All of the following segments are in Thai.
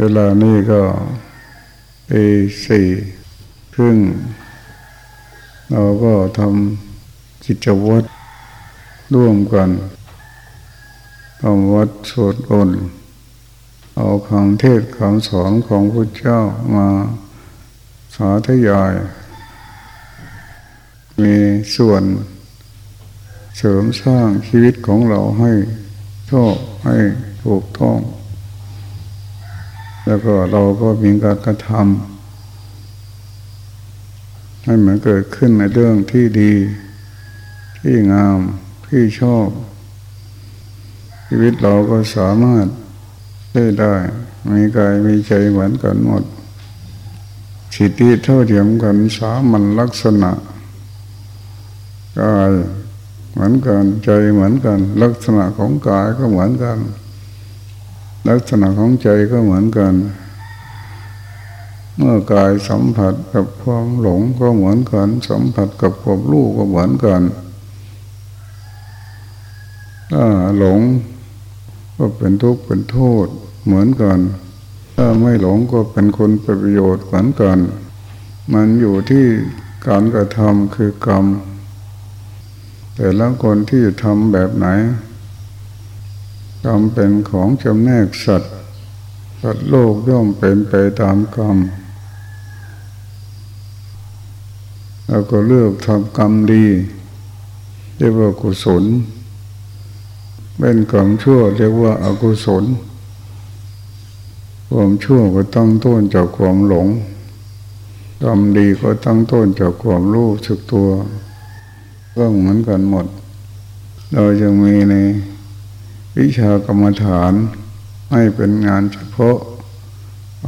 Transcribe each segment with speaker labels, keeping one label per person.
Speaker 1: เวลานี้ก็เอสี่ครึ่ง เราก็ทำกิจวัตรร่วมกันทำวัดสวดอนเอาคำเทศคำสอนของพระเจ้ามาสาธยาย มีส่วนเสริมสร้างชีวิตของเราให้ชอบให้ถูกต้อง แล้วก็เราก็มีการกระทำให้มันเกิดขึ้นในเรื่องที่ดี ที่งามที่ชอบ ชีวิตเราก็สามารถได้ได้มีกายมีใจเหมือนกันหมดสิทธิเท่าเทียมกันสามัญลักษณะกายเหมือนกันใจเหมือนกัน ลักษณะของกายก็เหมือนกัน ลักษณะของใจก็เหมือนกัน เมื่อกายสัมผัสกับความหลงก็เหมือนกัน สัมผัสกับความรู้ก็เหมือนกันถ้าหลงก็เป็นทุกข์เป็นโทษเหมือนกัน ถ้าไม่หลงก็เป็นคนประโยชน์เหมือนกัน มันอยู่ที่การกระทำคือกรรม แต่ละคนที่ทำแบบไหน กรรมเป็นของจำแนกสัตว์ สัตว์โลกย่อมเป็นไปตามกรรมแล้วก็เลือกทำกรรมดีเรียกว่ากุศล เป็นกรรมชั่วเรียกว่าอากุศล ความชั่วก็ตั้งต้นจากความหลงกรรมดีก็ตั้งต้นจากความรู้สึกตัวก็เหมือนกันหมด เราจะมีใน วิชากรรมฐานให้เป็นงานเฉพาะ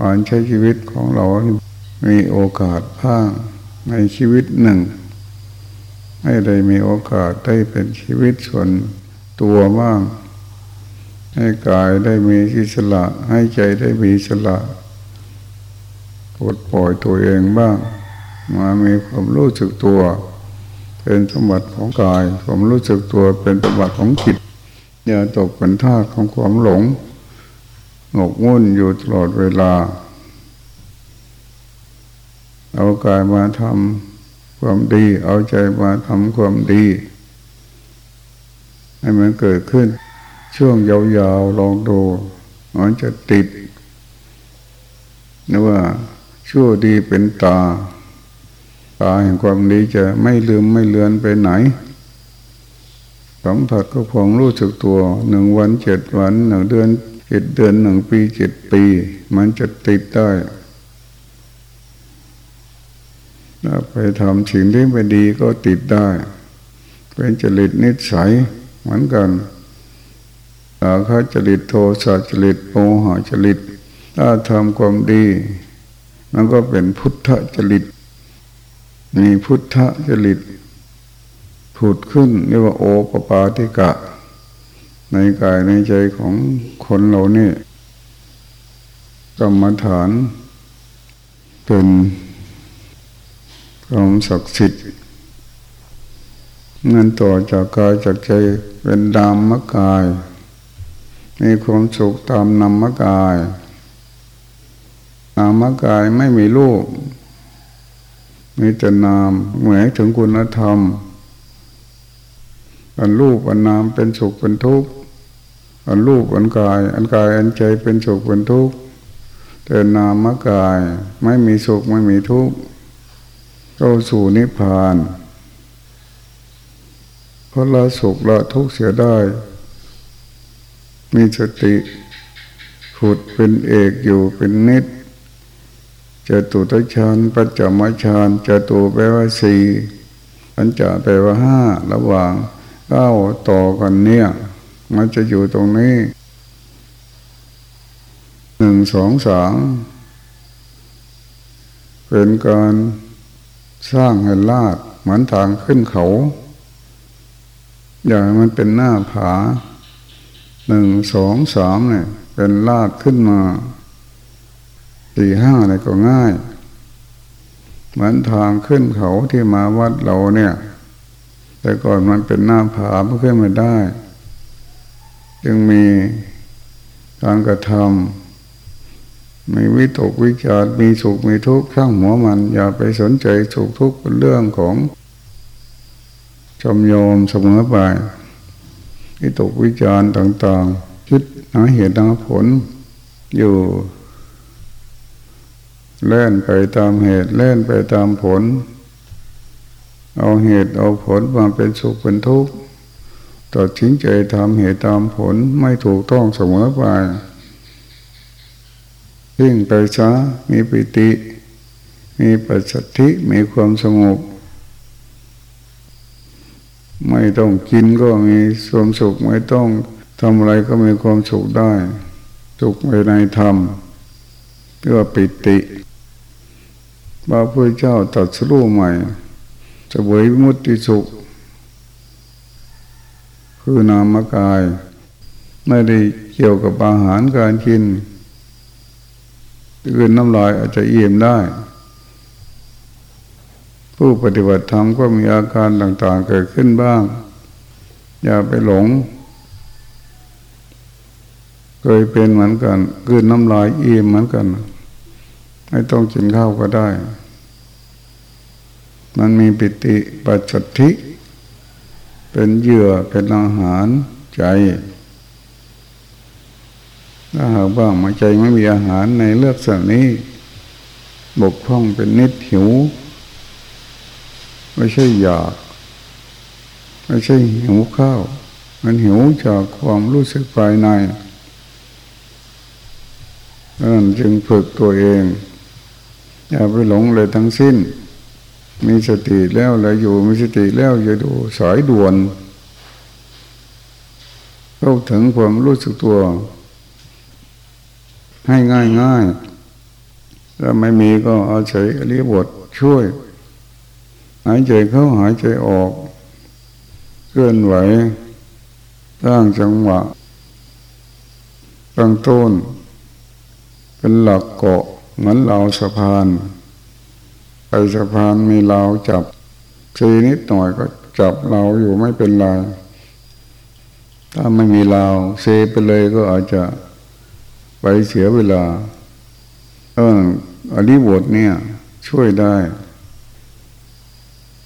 Speaker 1: การใช้ชีวิตของเรา มีโอกาสพ้างในชีวิตหนึ่ง ให้ได้มีโอกาสได้เป็นชีวิตส่วนตัวบ้าง ให้กายได้มีอิสระ ให้ใจได้มีอิสระปลดปล่อยตัวเองบ้าง มามีความรู้สึกตัว เป็นสมบัติของกาย ความรู้สึกตัวเป็นสมบัติของจิต อย่าตกเป็นท่าของความหลงหงกมุ่นอยู่ตลอดเวลา เอากายมาทำความดี เอาใจมาทำความดี ให้มันเกิดขึ้น ช่วงยาวๆลองดูมันจะติดนึกว่าชั่วดีเป็นตา ตาแห่งความดีจะไม่ลืมไม่เลือนไปไหน สัมผัสก็ความรู้สึกตัวหนึ่งวันเจ็ดวันหนึ่งเดือนเจ็ดเดือนหนึ่งปีเจ็ดปี มันจะติดได้ถ้าไปทำสิ่งที่ไม่ดีก็ติดได้ เป็นจริตนิสัยเหมือนกันอาคาจริตโทสะจริตโมหะจริต ถ้าทำความดี มันก็เป็นพุทธจริต มีพุทธจริต ผุดขึ้นเรียกว่าโอปปาติกะ ในกายในใจของคนเราเนี่กรรมฐานเป็นความศักดิ์สิทธิ์นั่นต่อจากกายจากใจเป็นดามมกาย มีความสุขตามนามกายนามกายไม่มีรูปมีแต่นามหมายถึงคุณธรรม อันรูปอันนามเป็นสุขเป็นทุกข์อันรูปอันกาย อันกายอันใจเป็นสุขเป็นทุกข์แต่นามกายไม่มีสุขไม่มีทุกข์เข้าสู่นิพพานเพราะละสุขละทุกข์เสียได้ มีสติผุดเป็นเอกอยู่เป็นนิดจตุตฌานปัจจมฌานจตุแปลว่าสี่ปัญจแปลว่าห้าระหว่าง ก้าต่อกันเนี่ย มันจะอยู่ตรงนี้หนึ่งสองสามเป็นการสร้างให้ลาดเหมือนทางขึ้นเขา อย่างมันเป็นหน้าผาหนึ่งสองสามเนี่ย เป็นลาดขึ้นมาสี่ห้าอะไรก็ง่าย เหมือนทางขึ้นเขาที่มาวัดเราเนี่ย แต่ก่อนมันเป็นหน้าผาไม่ขึ้นม่ได้ จึงมีการกระทำมีวิตกวิจารมีสุขมีทุกข์ข้างหัวมัน อย่าไปสนใจสุขทุกข์เป็นเรื่องของจมโยมเสมอไปวิตกวิจารต่างๆ คิดหาเหตุหาผลอยู่เล่นไปตามเหตุเล่นไปตามผล เอาเหตุเอาผลมาเป็นสุขเป็นทุกข์ตัดสินใจทำเหตุตามผลไม่ถูกต้องเสมอไปทิ้งไปซะมีปิติ มีปัสสธิมีความสงบไม่ต้องกินก็มีความสุขไม่ต้องทำอะไรก็มีความสุขได้สุขภายในธรรมเพื่อปิติพระพุทธเจ้าตัดสู้ใหม่ จะเวยมุติสุข คือนามกาย ไม่ได้เกี่ยวกับอาหารการกินคืนน้ำลายอาจจะเอี่ยมได้ ผู้ปฏิบัติธรรมก็มีอาการต่างๆเกิดขึ้นบ้าง อย่าไปหลง เคยเป็นเหมือนกันคืนน้ำลายเอี่ยมเหมือนกัน ไม่ต้องกินข้าวก็ได้ มันมีปิติปัจจทิเป็นเหยื่อเป็นอาหารใจ ถ้าหากว่ามาใจไม่มีอาหารในเลือกสัตว์นี้ บกพร่องเป็นนิดหิว ไม่ใช่อยาก ไม่ใช่หิวข้าว มันหิวจากความรู้สึกภายในนั่นจึงฝึกตัวเอง อย่าไปหลงเลยทั้งสิ้น มีสติแล้วแล้วอยู่มีสติแล้วอย่าดูสายด่วนเข้าถึงความรู้สึกตัว ให้ง่ายง่ายถ้าไม่มีก็เอาใช้อริบทช่วย หายใจเข้าหายใจออก เคลื่อนไหวตั้งจังหวะตั้งต้น เป็นหลักเกาะเหมือนเราสะพาน ไปสะพานมีเราจับซีนิดหน่อยก็จับเราอยู่ไม่เป็นไรถ้าไม่มีเราเซไปเลยก็อาจจะไปเสียเวลา เอออริบทเนี่ย ช่วยได้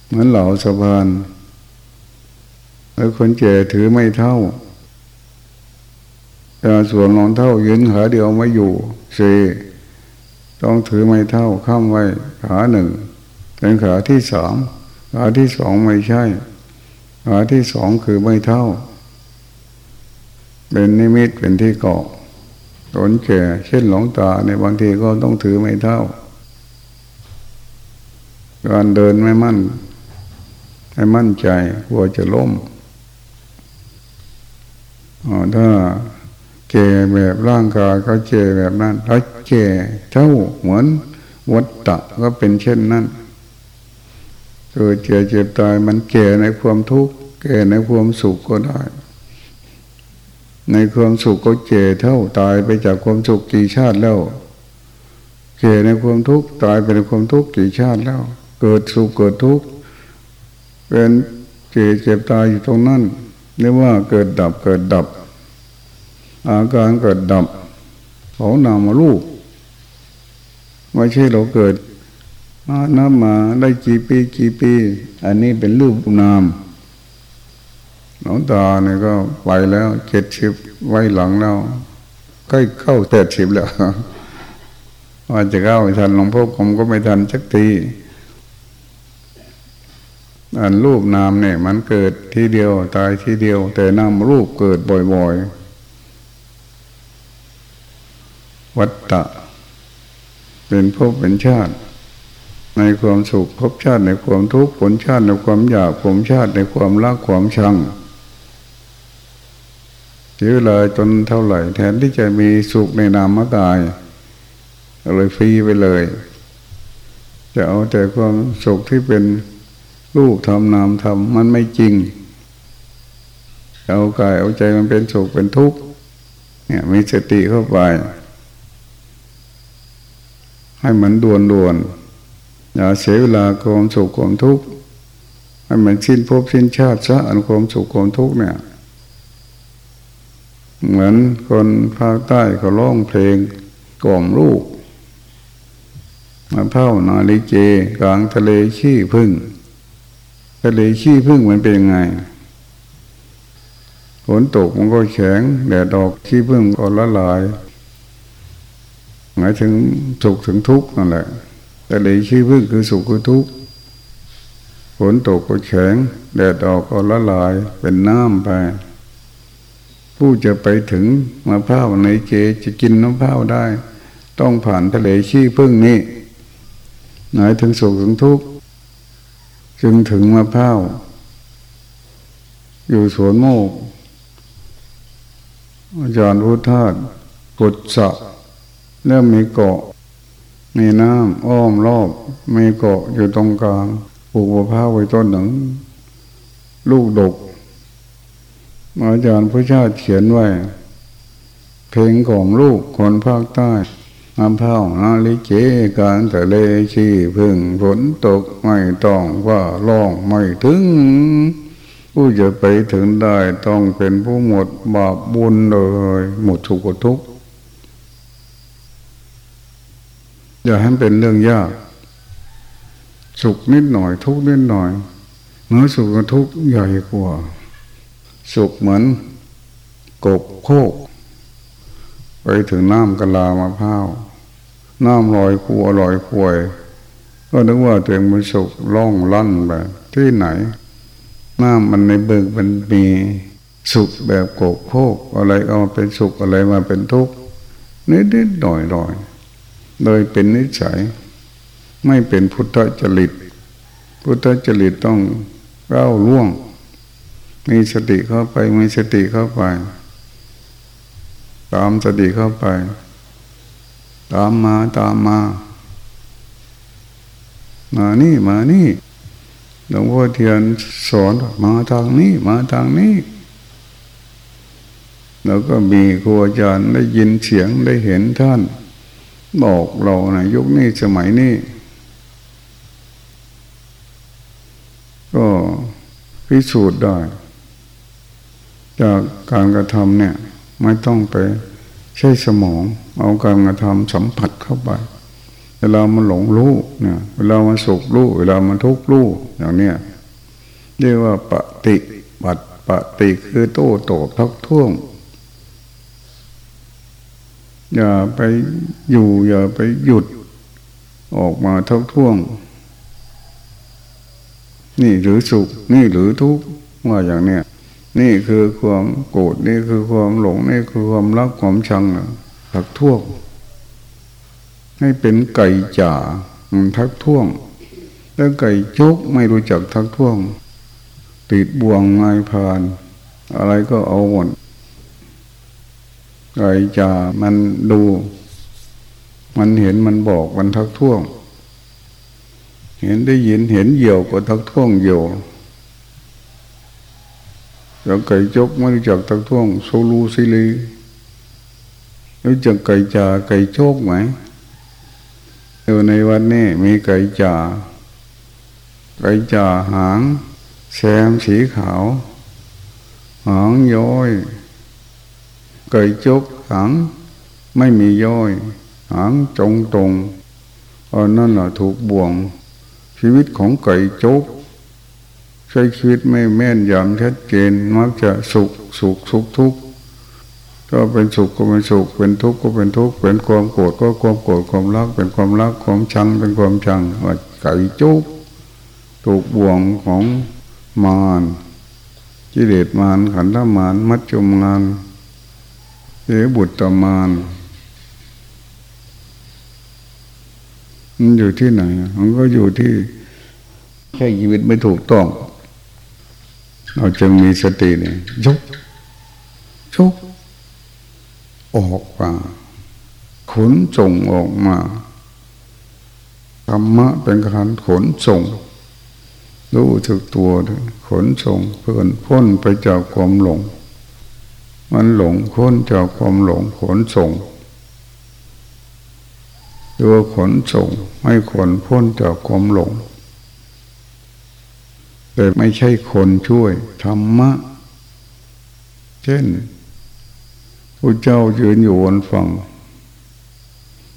Speaker 1: เหมือนเหล่าสะพานแล้วคนแก่ถือไม่เท่าแต่ส่วนรองเท่ายืนขาเดียวไม่อยู่เซ ต้องถือไม้เท่าข้ามไว้ขาหนึ่งเป็นขาที่สามขาที่สองไม่ใช่ขาที่สองคือไม่เท่า เป็นนิมิตเป็นที่เกาะตนแก่เช่นหลงตาในบางทีก็ต้องถือไม่เท่า การเดินไม่มั่นให้มั่นใจกลัวจะล้มถ้า เจแบบร่างกายก็เจแบบนั้นถ้าเจเท่าเหมือนวัตตะก็เป็นเช่นนั้นเกิดเจ็บเจ็บตายมันแก่ในความทุกข์แก่ในความสุขก็ได้ ในความสุขก็เจ็เท่าตายไปจากความสุขกี่ชาติแล้วเก่ในความทุกข์ตายไปในความทุกข์กี่ชาติแล้ว เกิดสุขเกิดทุกข์เป็นเจ็บเจ็บตายอยู่ตรงนั้นเรียกว่าเกิดดับเกิดดับ อาการเกิดดับเขานำมาลูกไม่ใช่เราเกิดมาน้ำมาได้กี่ปีกี่ปี อันนี้เป็นรูปนามหลวงตาเนี่ยก็ไปแล้วเจ็ดสิบไว้หลังแล้วใกล้เข้าแปดสิบแล้วว่าจะเข้าทันหลวงพ่อผมก็ไม่ทันสักทีอันรูปนามเนี่ย มันเกิดทีเดียวตายทีเดียว แต่นามรูปเกิดบ่อย ๆ วัตตะ เป็นภพเป็นชาติ ในความสุขภพชาติในความทุกข์ผลชาติในความอยากผลชาติในความรักความชังเสียเลยจนเท่าไหร่ แทนที่จะมีสุขในนามกายเลยฟรีไปเลย จะเอาแต่ความสุขที่เป็นรูปทำนามทำมันไม่จริง เอากายเอาใจมันเป็นสุขเป็นทุกข์เนี่ยมีสติเข้าไป ให้มันด่วนด่วนอย่าเสียเวลาความสุขความทุกข์ให้มันสิ้นภพสิ้นชาติซะอันความสุขความทุกข์เนี่ยเหมือนคนภาคใต้เขาร้องเพลงกล่อมลูกมะพร้านาลิเกกลางทะเลขี้พึ่ง ทะเลขี้พึ่งมันเป็นยังไงฝนตกมันก็แข็งแดดออกขี้พึ่งก็ละลาย หมายถึงสุขถึงทุกข์นั่นแหละทะเลขี้พึ่งคือสุขคือทุกข์ฝนตกก็แข็งแดดออกก็ละลายเป็นน้ำไป ผู้จะไปถึงมะพร้าวในเจจะกินมะพร้าวได้ ต้องผ่านทะเลขี้พึ่งนี้หมายถึงสุขถึงทุกข์จึงถึงมะพร้าวอยู่สวนโมกอาจารย์พุทธาสกุดสะ เริ่มมีเกาะ มีน้ำอ้อมรอบ มีเกาะอยู่ตรงกลางปลูกมะพร้าวไว้ต้นหนึ่ง ลูกดกอาจารย์พระชาติเขียนไว้ เพลงของลูกคนภาคใต้น้ำพร้าวนาลิเกการทะเลชีพึ่งฝนตกไม่ต้องว่าร้องไม่ถึง ผู้จะไปถึงได้ต้องเป็นผู้หมดบาปบุญเลย หมดสุขทุกข์ อย่าให้เป็นเรื่องยาก สุขนิดหน่อย ทุกนิดหน่อยเมื่อสุขกับทุกใหญ่กว่า สุขเหมือนกบโคก ไปถึงน้ำกะลามะพร้าวน้ำลอยคูอร่อยควย ก็นึกว่าตัวเองมันสุขล่องลั่นไปที่ไหน น้ำมันในเบิกมันมีสุขแบบโกกโคกอะไรเอามาเป็นสุขอะไรมาเป็นทุกข์นิดนิดหน่อยหน่อย โดยเป็นนิสัย ไม่เป็นพุทธจริต พุทธจริตต้องเล่าล่วง มีสติเข้าไปมีสติเข้าไป ตามสติเข้าไป ตามมาตามมา มานี่มานี่หลวงพ่อเทียนสอนมาทางนี้มาทางนี้แล้วก็มีครูอาจารย์ได้ยินเสียงได้เห็นท่าน บอกเราในยุคนี้สมัยนี้ก็พิสูจน์ได้ จากการกระทำเนี่ย ไม่ต้องไปใช้สมอง เอาการกระทำสัมผัสเข้าไป เวลามันหลงรู้เนี่ยเวลามันสุขรู้ เวลามันทุกข์รู้อย่างเนี้ยเรียกว่าปฏิบัติปฏิคือโต้ตอบทักท่วง อย่าไปอยู่ อย่าไปหยุดออกมาทักท่วง นี่หรือสุข นี่หรือทุกข์ว่าอย่างเนี้ยนี่คือความโกรธนี่คือความหลงนี่คือความรักความชังทักท่วงให้เป็นไก่จ่ามันทักท่วงแล้วไก่จกไม่รู้จักทักท่วง ติดบ่วงไงพาน อะไรก็เอาหมด ไก่จ่ามันดู มันเห็นมันบอกมันทักท้วง เห็นได้ยินเห็นเหยี่ยวก็ทักท้วงเหยี่ยวแล้วไก่จกไม่รู้จักทักท้วงโซลูซิลีรู้จักไก่จ่าไก่โชกไหมอยู่ในวันนี้มีไก่จ่าไก่จ่าหางแซมสีขาว หางย้อย ไก่จกหางไม่มีย่อย หางจงตรงอันนั่นแหละถูกบ่วง ชีวิตของไก่จกใช้ชีวิตไม่แม่นยำชัดเจนมักจะสุขสุขสุขทุกข์ก็เป็นสุขก็เป็นสุขเป็นทุกข์ก็เป็นทุกข์เป็นความโกรธก็ความโกรธความรักเป็นความรักความชังเป็นความชังว่าไก่จุกถูกบ่วงของมารกิเลสมารขันธมารมัจจุมาร เอบุตรมานมันอยู่ที่ไหน มันก็อยู่ที่แค่ชีวิตไม่ถูกต้อง เราจึงมีสติเนี่ยยกชกออกมาขนส่งออกมาธรรมะเป็นการขนส่ง รู้ถึกตัวขนส่งเพื่อนพ้นไปจากความหลง มันหลงพ้นจากความหลงขนส่ง ตัวขนส่งไม่ขนพ้นจากความหลง แต่ไม่ใช่คนช่วยธรรมะ เช่นพระเจ้ายืนอยู่บนฝั่ง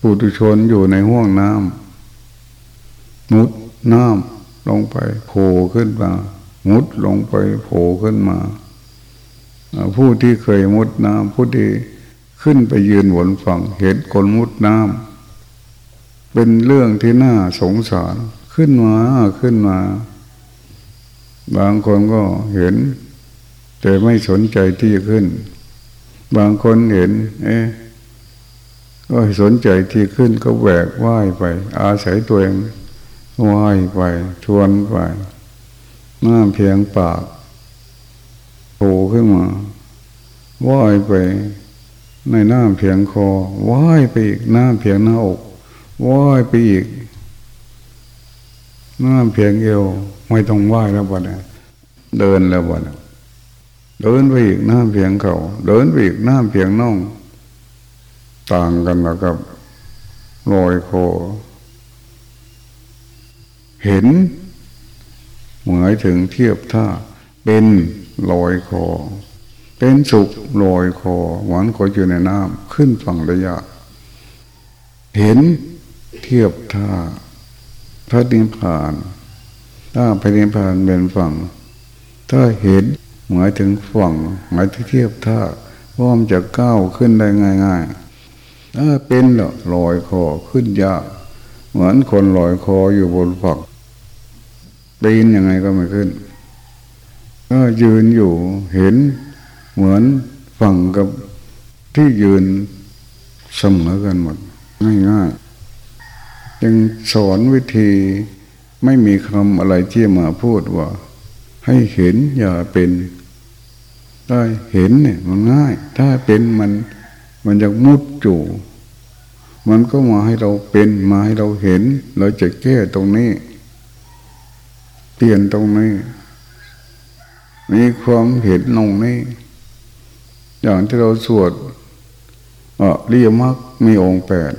Speaker 1: ปุถุชนอยู่ในห้วงน้ำมุดน้ำลงไปโผล่ขึ้นมา มุดลงไปโผล่ขึ้นมา ผู้ที่เคยมุดน้ำผู้ที่ขึ้นไปยืนบนฝั่งเห็นคนมุดน้ำเป็นเรื่องที่น่าสงสารขึ้นมาขึ้นมา บางคนก็เห็น แต่ไม่สนใจที่จะขึ้น บางคนเห็น เอ๊ะก็สนใจที่ขึ้นก็แหวกว่ายไป อาศัยตัวเองว่ายไปชวนไปน้าเพียงปาก โผล่ขึ้นมาว่ายไปในหน้าเพียงคอว่ายไปอีกหน้าเพียงหน้าอกว่ายไปอีกหน้าเพียงเอวไม่ต้องว่ายแล้วบ่เนี่ยเดินแล้วบ่เนี่ยเดินไปอีกหน้าเพียงเขาเดินไปอีกหน้าเพียงน่อง ต่างกันแล้วกับลอยคอเห็นหมายถึงเทียบท่าเป็น ลอยคอ เป็นสุขลอยคอหวานก็อยู่ในน้ำขึ้นฝั่งระยะ เห็นเทียบท่าพระนิพพาน ถ้าพระนิพพานเป็นฝั่ง ถ้าเห็นหมายถึงฝั่ง หมายถึงเทียบท่าว่ามันจะก้าวขึ้นได้ง่ายๆถ้าเป็นลอยคอขึ้นยาก เหมือนคนลอยคออยู่บนฝั่งปีนยังไงก็ไม่ขึ้น ก็ยืนอยู่เห็นเหมือนฝั่งกับที่ยืนเสมอกันหมดง่ายๆจึงสอนวิธีไม่มีคำอะไรที่มาพูดว่า ให้เห็นอย่าเป็นได้เห็นเนี่ยมันง่าย ถ้าเป็นมันมันจะมุดจู่มันก็มาให้เราเป็นมาให้เราเห็น เราจะแก้ตรงนี้ เปลี่ยนตรงนี้ มีความเห็นตรงนี้อย่างที่เราสวดอะเรียมักมีองค์แปด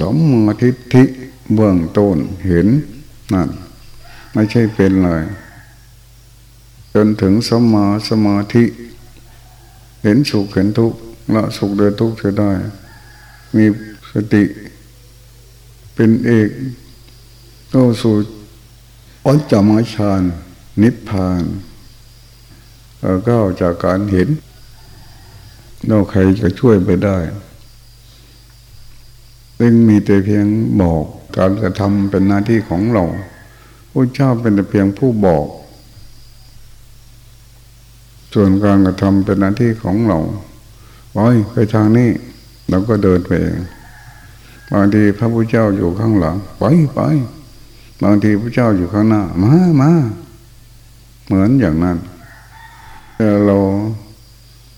Speaker 1: สมมาทิฏฐิเบื้องต้นเห็นนั่น ไม่ใช่เป็นเลยจนถึงสมาสมาธิ เห็นสุขเห็นทุกข์ละสุขเดือทุกข์จะได้ มีสติ เป็นเอกก็สู่อัญจมาฌานนิพพาน ก็จากการเห็นเราใครจะช่วยไปได้ซึ่งมีแต่เพียงบอกการกระทำเป็นหน้าที่ของเราพระเจ้าเป็นแต่เพียงผู้บอก ส่วนการกระทำเป็นหน้าที่ของเราไปไปทางนี้เราก็เดินไปเองบางทีพระพุทธเจ้าอยู่ข้างหลังไปไปบางทีพระเจ้าอยู่ข้างหน้า มามาเหมือนอย่างนั้น เรา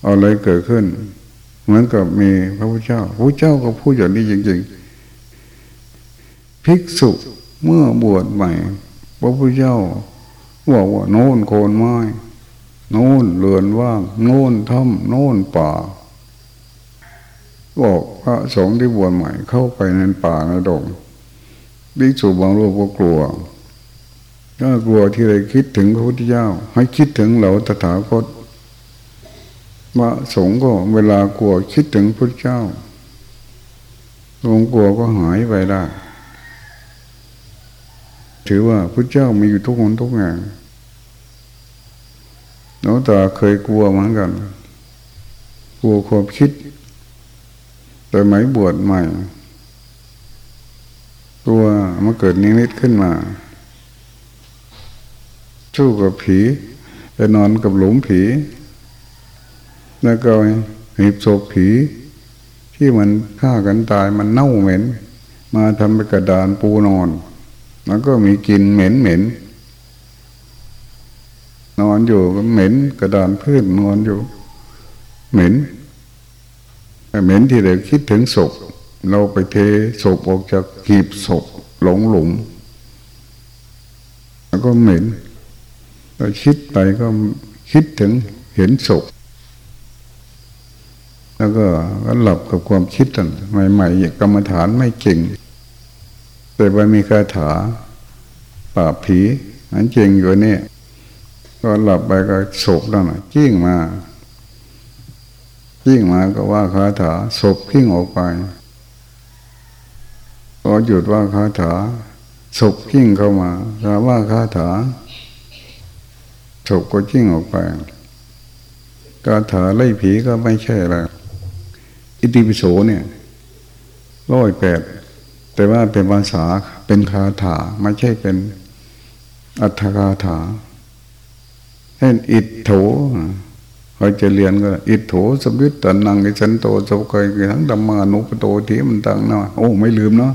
Speaker 1: เอาอะไรเกิดขึ้น เหมือนกับมีพระพุทธเจ้าพระเจ้าก็พูดอย่างนี้จริงๆ ภิกษุเมื่อบวชใหม่ พระพุทธเจ้าบอกว่าโน่นโคนไม้ โน่นเรือนว่าง โน่นถ้ำโน่นป่า บอกพระสงฆ์ที่บวชใหม่เข้าไปในป่าในดงภิกษุบางรูปก็กลัวถ้ากลัวที่ไรคิดถึงพระพุทธเจ้า ให้คิดถึงเหล่าตถาคต มาสงก็เวลากลัวคิดถึงพระเจ้าลงกลัวก็หายไปได้ ถือว่าพระเจ้ามีอยู่ทุกคนทุกแห่งน้องตาเคยกลัวเหมือนกัน กลัวความคิด แต่ไหมบวชใหม่ ตัวมันเกิดนิมิตขึ้นมาสู้กับผีไปนอนกับหลุมผี แล้วก็หีบศพผี ที่มันฆ่ากันตายมันเน่าเหม็น มาทำเป็นกระดานปูนอน แล้วก็มีกลิ่นเหม็นเหม็นนอนอยู่ก็เหม็นกระดานพื้นนอนอยู่ เหม็นเหม็นที่เด็กคิดถึงศพ เราไปเทศพออกจากหีบศพหลงหลุม แล้วก็เหม็นเราคิดไปก็คิดถึงเห็นศพ แล้วก็ก็หลับกับความคิดนั่นใหม่ๆกรรมฐานไม่เก่ง แต่ไปมีคาถาป่าผีอันเจงอยู่นี่ก็หลับไปก็ศพนั่นนะจิ้งมาจิ้งมาก็ว่าคาถาศพขิ้งออกไปอหยุดว่าคาถาสุกยิ่งเข้ามาถ้าว่าคาถาสุกก็ยิ่งออกไปคาถาไล่ผีก็ไม่ใช่แล้ว อิติปิโสเนี่ยร้อยแปดแต่ว่าเป็นภาษาเป็นคาถาไม่ใช่เป็นอัตถคาถาเช่นอิทโถเขาจะเรียนก็ อิทโถสมิตตันนังอิฉันโตสกยทั้งธรรมานุปโตทีมันตังนะโอ้ไม่ลืมเนาะ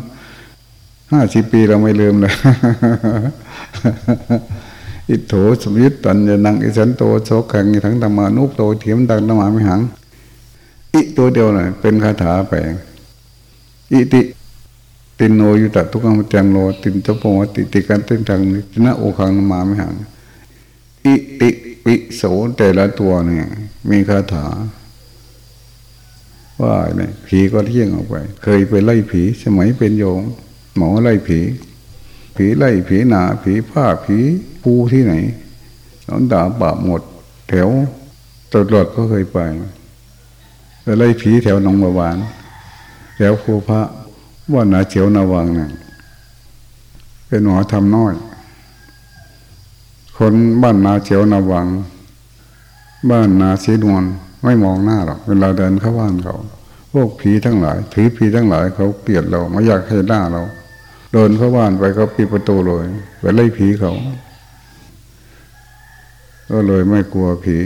Speaker 1: ห้าสิบปีเราไม่ลืมเลยอิทโถสมิตตันจะนังอิฉันโตโสกังทั้งธรรมานุปโตทีมันตังธรรมาไม่หัง อิตัวเดียวน่ะเป็นคาถาไปอิติตินโนยุตทุกขมจังโนตินจโปติติกันตินทังนินะโอคังมาไม่หังอิติปิโสแต่ละตัวเนี่ย มีคาถา ว่าเนี่ยผีก็เที่ยงออกไป เคยไปไล่ผีสมัยเป็นโยมหมอไล่ผี ผีไล่ผีหนาผีผ้าผีปูที่ไหนน้องด่าบาปหมด แถวตลอดก็เคยไป ไปไล่ผีแถวหนองบัวบาน แถวภูพระว่านาเจียวนาวังเนี่ยเป็นหมอทำน้อย คนบ้านนาเฉียวนาวัง บ้านนาสีนวลไม่มองหน้าหรอกเวลาเดินเข้าบ้านเขา พวกผีทั้งหลายถือผีทั้งหลายเขาเกลียดเราไม่อยากให้หน้าเรา เดินเข้าบ้านไปเขาปิดประตูเลยไปไล่ผีเขาก็เลยไม่กลัวผี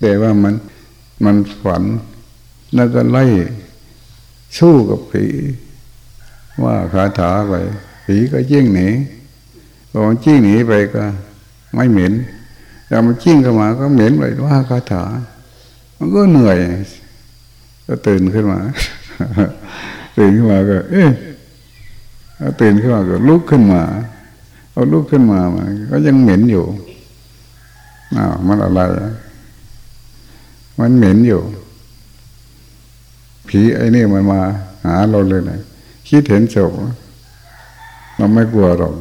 Speaker 1: แต่ว่ามันมันฝัน แล้วก็ไล่สู้กับผีว่าคาถาไปผีก็ยิ่งหนีพอยิ่งหนีไปก็ ไม่เหม็นแต่มันจิ้งเข้ามาก็เหม็นไปว่าคาถา มันก็เหนื่อย ก็ตื่นขึ้นมา ตื่นขึ้นมาก็ เอ๊ะตื่นขึ้นมาก็ลุกขึ้นมา เอาลุกขึ้นมามาก็ยังเหม็นอยู่อ้าวมันอะไร มันเหม็นอยู่ ผีไอ้นี่มันมา หาเราเลยนะคิดเห็นศพเราไม่กลัวหรอก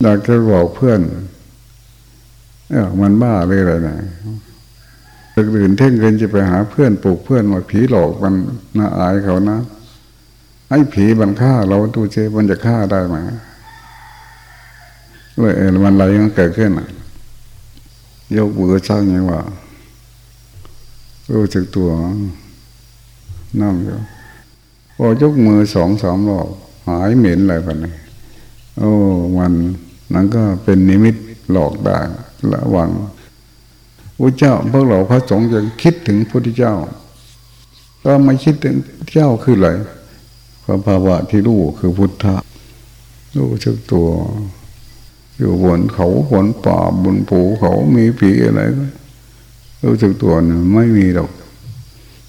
Speaker 1: อยากจะบอกเพื่อนเออมันบ้าเลยอะไรนะตื่นเท่งเกินจะไปหาเพื่อนปลูกเพื่อนว่าผีหลอกมันน่าอายเขานะให้ผีมันฆ่า เราดูเจมันจะฆ่าได้ไหมเลยเออมันอะไรมันเกิดขึ้นอะยกมือช่างยังว่ารู้จักตัว นั่งอยู่พอยกมือสองสามรอบหายเหม็นอะไรไปเลยโอ้มันนั้นก็เป็นนิมิตหลอกได้ระวังพระเจ้าพวกเราพระสงฆ์ยังคิดถึงพระพุทธเจ้า ก็ไม่คิดถึงเจ้าคืออะไรความภาวะที่รู้คือพุทธะรู้ชักตัว อยู่บนเขาบนป่าบนภูเขามีผีอะไรรู้จักตัวเนี่ยไม่มีหรอก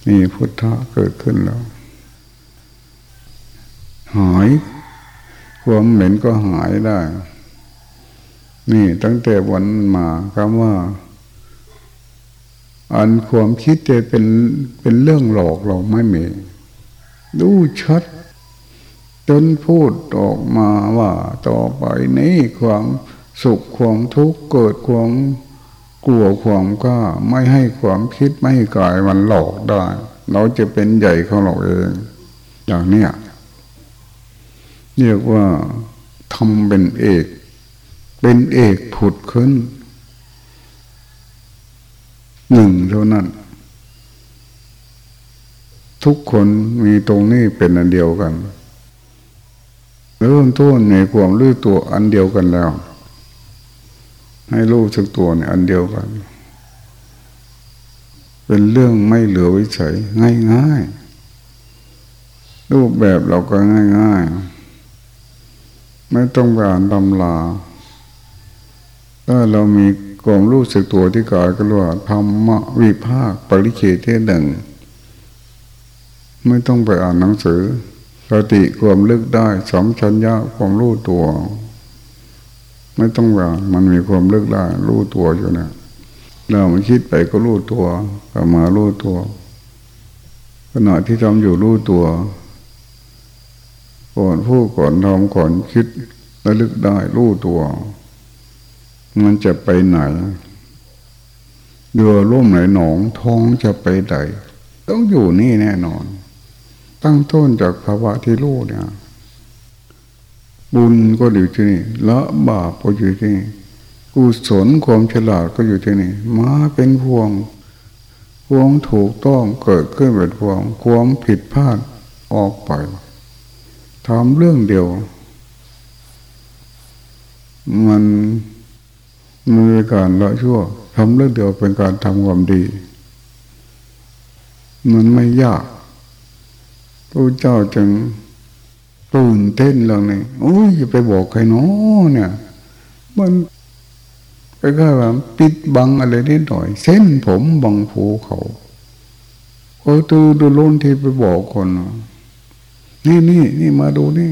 Speaker 1: มีพุทธะเกิดขึ้นแล้ว หายความเหม็นก็หายได้ นี่ตั้งแต่วันมาคำว่า อันความคิดจะเป็นเป็นเรื่องหลอกเราไม่มี ดูชัด จนพูดออกมาว่า ต่อไปนี้ความสุขความทุกข์เกิดความ กลัวความกล้าไม่ให้ความคิดไม่ให้กายมันหลอกได้ เราจะเป็นใหญ่ของเราเอง อย่างเนี้ยเรียกว่าทำเป็นเอก เป็นเอกผุดขึ้น หนึ่งเท่านั้น ทุกคนมีตรงนี้เป็นอันเดียวกันเริ่มต้นในความรู้ตัวอันเดียวกันแล้ว ให้รู้สักตัวเนี่ยอันเดียวกัน เป็นเรื่องไม่เหลือวิสัยง่ายๆรูปแบบเราก็ง่ายๆไม่ต้องไปอ่านตำลาถ้าเรามีความรู้สึกตัวที่กายก็รู้ว่าธรรมวิภาคปริเคเทหนึ่งไม่ต้องไปอ่านหนังสือสติความลึกได้สมชัญญาความรู้ตัว ไม่ต้องว่ามันมีความลึกได้รู้ตัวอยู่นะเรามันคิดไปก็รู้ตัวกลับมารู้ตัวขณะที่ทำอยู่รู้ตัวก่อนพูดก่อนทำก่อนคิดระลึกได้รู้ตัว มันจะไปไหนเรือร่มไหนหนองท้องจะไปไหนต้องอยู่นี่แน่นอน ตั้งต้นจากภาวะที่รู้เนี่ย บุญก็อยู่ที่นี่ละบาปก็อยู่ที่นี่กุศลความฉลาดก็อยู่ที่นี่มาเป็นพวง พวงถูกต้องเกิดขึ้นเป็นพวง ความผิดพลาดออกไปทำเรื่องเดียว มันมีการละชั่วทำเรื่องเดียวเป็นการทำความดี มันไม่ยากพระเจ้าจึง ตื่นเต้นเรื่องนี้โอ้ยอย่าไปบอกใครน้อเนี่ย มันก็แค่ว่าปิดบังอะไรนิดหน่อย เส้นผมบังภูเขาโอ้ตูดูล้นที่ไปบอกคนนี่นี่นี่มาดูนี่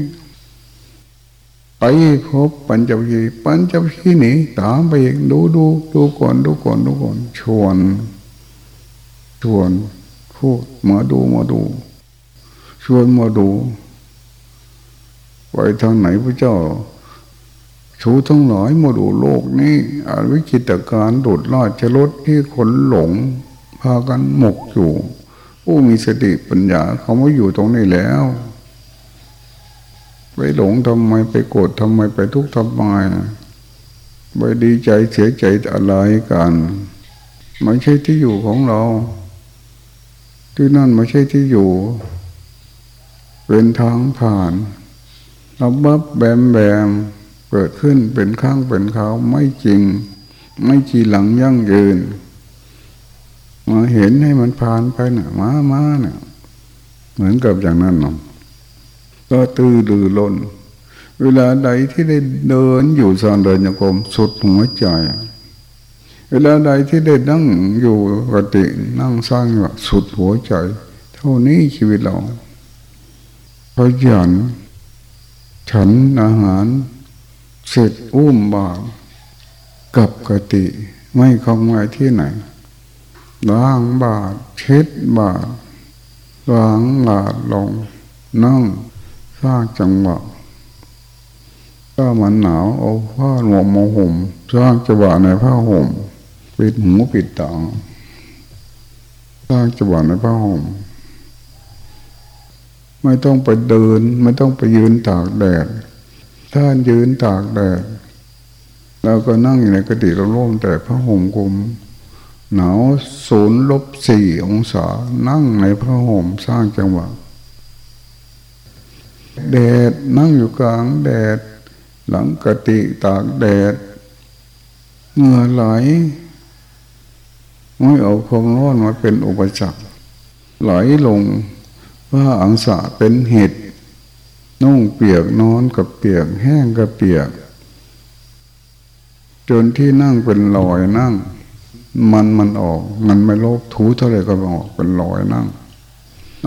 Speaker 1: ไปพบปัญจวีปัญจวีนี่ตามไปอีกดูดูดูก่อนดูก่อนดูก่อนชวนชวนพูดมาดูมาดู ชวนมาดู ไปทางไหนพระเจ้าชูทั้งหลายมาดูโลกนี้อาวิคิตการดุดลาชรถที่คนหลง พากันหมกอยู่ ผู้มีสติปัญญาเขาไม่อยู่ตรงนี้แล้ว ไปหลงทำไมไปโกรธทำไมไปทุกข์ทำไมไปดีใจเสียใจอะไรกันไม่ใช่ที่อยู่ของเรา ที่นั่นไม่ใช่ที่อยู่ เป็นทางผ่าน อับบับแบมแบมเกิดขึ้นเป็นข้างเป็นเขาไม่จริง ไม่จีหลังยั่งยืน มาเห็นให้มันผ่านไปนะ่ะมามาเนะ่ะ เหมือนกับอย่างนั้นเนาะก็ตื้อดือล้นเวลาใดที่ได้เดินอยู่สานเดินโยกมสุดหัวใจ เวลาใดที่ได้นั่งอยู่กตินั่งสร้างอยู่สุดหัวใจ เท่านี้ชีวิตเราพยัน ฉันอาหารเสร็จอุ้มบากับกติ ไม่คงไว้ที่ไหนล้างบาทเช็ดบาทล้างบาทลง นั่งสร้างจังหวะถ้ามันหนาวเอาผ้าหมวกมาห่มสร้างจังหวะในผ้าห่มปิดหูปิดตาสร้างจังหวะในผ้าห่ม ไม่ต้องไปเดิน ไม่ต้องไปยืนตากแดดท่านยืนตากแดดเราก็นั่งอยู่ในกติเราล่มแต่พระห่มกุมหนาวศูนย์ลบสี่องศา นั่งในพระห่มสร้างจังหวะแดดนั่งอยู่กลางแดด หลังกติตากแดดเงื่อไหลไม่เอาความร้อนมาเป็นอุปสรรคไหลลง ว่าอังสะเป็นเหตุนุ่งเปียกนอนกับเปียก แห้งกับเปียก จนที่นั่งเป็นรอยนั่ง มันมันออก มันไม่ลบถูเท่าไรก็ออกเป็นรอยนั่ง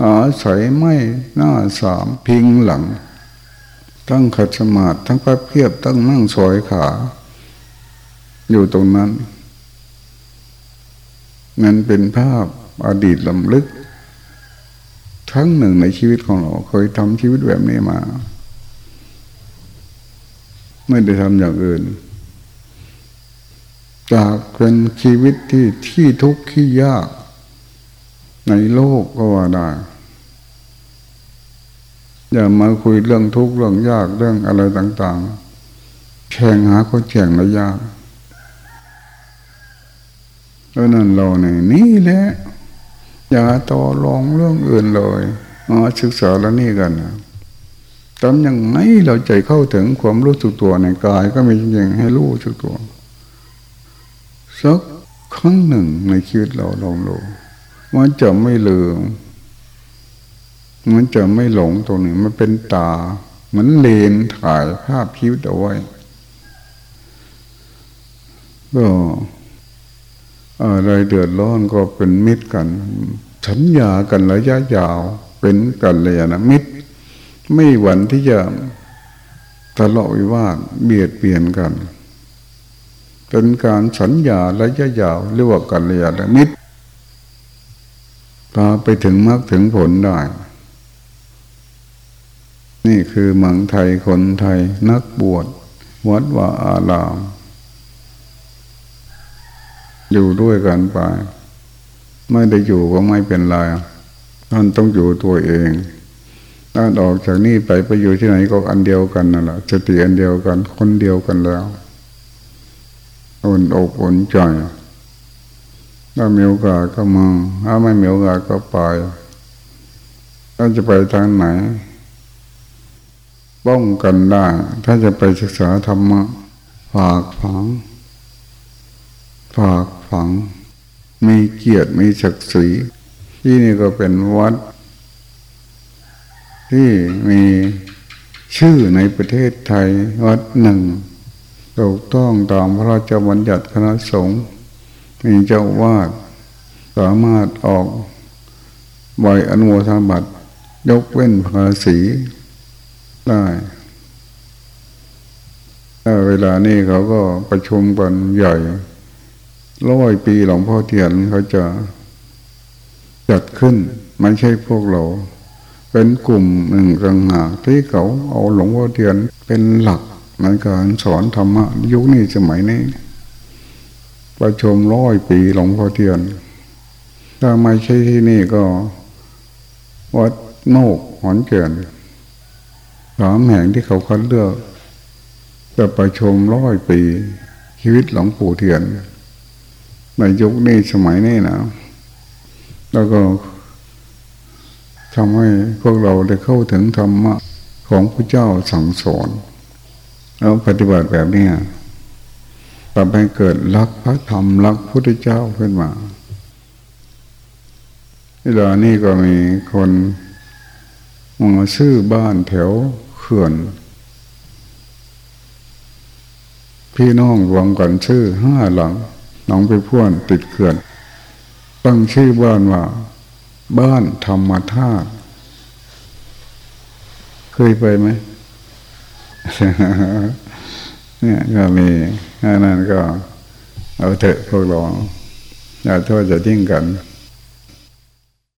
Speaker 1: อาศัยไม่หน้าสามพิงหลัง ทั้งขัดสมาธิทั้งพับเพียบทั้งนั่งสอยขา อยู่ตรงนั้นนั่นเป็นภาพอดีตลำลึก ครั้งหนึ่งในชีวิตของเรา เคยทำชีวิตแบบนี้มา ไม่ได้ทำอย่างอื่น จากเป็นชีวิตที่ที่ทุกข์ที่ยาก ในโลกก็ว่าได้อย่ามาคุยเรื่องทุกข์เรื่องยากเรื่องอะไรต่าง ๆ แข่งหาคนแข่งแล้วยากเพราะนั้นเราในนี่แหละ อย่าต่อรองเรื่องอื่นเลยมาศึกษาแล้วนี่กันทำยังไงเราใจเข้าถึงความรู้สึกตัวในกายก็มีจริงให้รู้สึกตัวสักครั้งหนึ่งในชีวิตเราลองดูมันจะไม่ลืมมันจะไม่หลงตรงนี้มันเป็นตาเหมือนเลนถ่ายภาพชีวิตเอาไว้ก็ อะไรเดือดร้อนก็เป็นมิตรกัน สัญญากันระยะยาวเป็นกันเลยนะมิตร ไม่หวันที่จะทะเลาะวิวาทเบียดเบียนกัน เป็นการสัญญาระยะยาวเรียกว่ากันเลยนะมิตรพาไปถึงมรรคถึงผลได้ นี่คือมืองไทยคนไทยนักบวชวัดว่าอาราม อยู่ด้วยกันไป ไม่ได้อยู่ก็ไม่เป็นไรท่านต้องอยู่ตัวเองถ้าออกจากนี่ไปไปอยู่ที่ไหนก็อันเดียวกันนั่นแหละสติอันเดียวกัน คนเดียวกันแล้วอุ่นอกอุ่นใจถ้ามีโอกาสก็มาถ้าไม่มีโอกาสก็ไปถ้าจะไปทางไหนป้องกันได้ ถ้าจะไปศึกษาธรรมะฝากฝัง ฝากฝัง มีเกียรติมีศักดิ์ศรีที่นี่ก็เป็นวัด ที่มีชื่อในประเทศไทยวัดหนึ่งถูกต้องตามพระราชบัญญัติคณะสงฆ์มีเจ้าวาดสามารถออกใบอนุโมทนาบัตรยกเว้นภาษีได้ถ้าเวลานี้เขาก็ประชุมกันใหญ่ ร้อยปีหลวงพ่อเทียนเขาจะจัดขึ้นไม่ใช่พวกเรา เป็นกลุ่มหนึ่งต่างหากที่เขาเอาหลวงพ่อเทียนเป็นหลักในการสอนธรรมะยุคนี้สมัยนี้ ประชมร้อยปีหลวงพ่อเทียน ถ้าไม่ใช่ที่นี่ก็วัดโนกหอนเกินสามแห่งที่เขาคัดเลือกจะประชมร้อยปี ชีวิตหลวงปู่เทียน ในยุคนี้สมัยนี้นะ แล้วก็ทำให้พวกเราได้เข้าถึงธรรมะของพระเจ้าสั่งสอนแล้วปฏิบัติแบบนี้ทำให้เกิดรักพระธรรมรักพระพุทธเจ้าขึ้นมาเวลานี้ก็มีคนมาซื้อบ้านแถวเขื่อน พี่น้องรวมกันชื่อห้าหลัง น้องไปพ่วนติดเขื่อน ตั้งชื่อบ้านว่า บ้านธรรมธาตุเคยไปไหมเนี่ยก็มีนั่นก็ เอาเถอะพวกเราอย่าโทษจะทิ้งกัน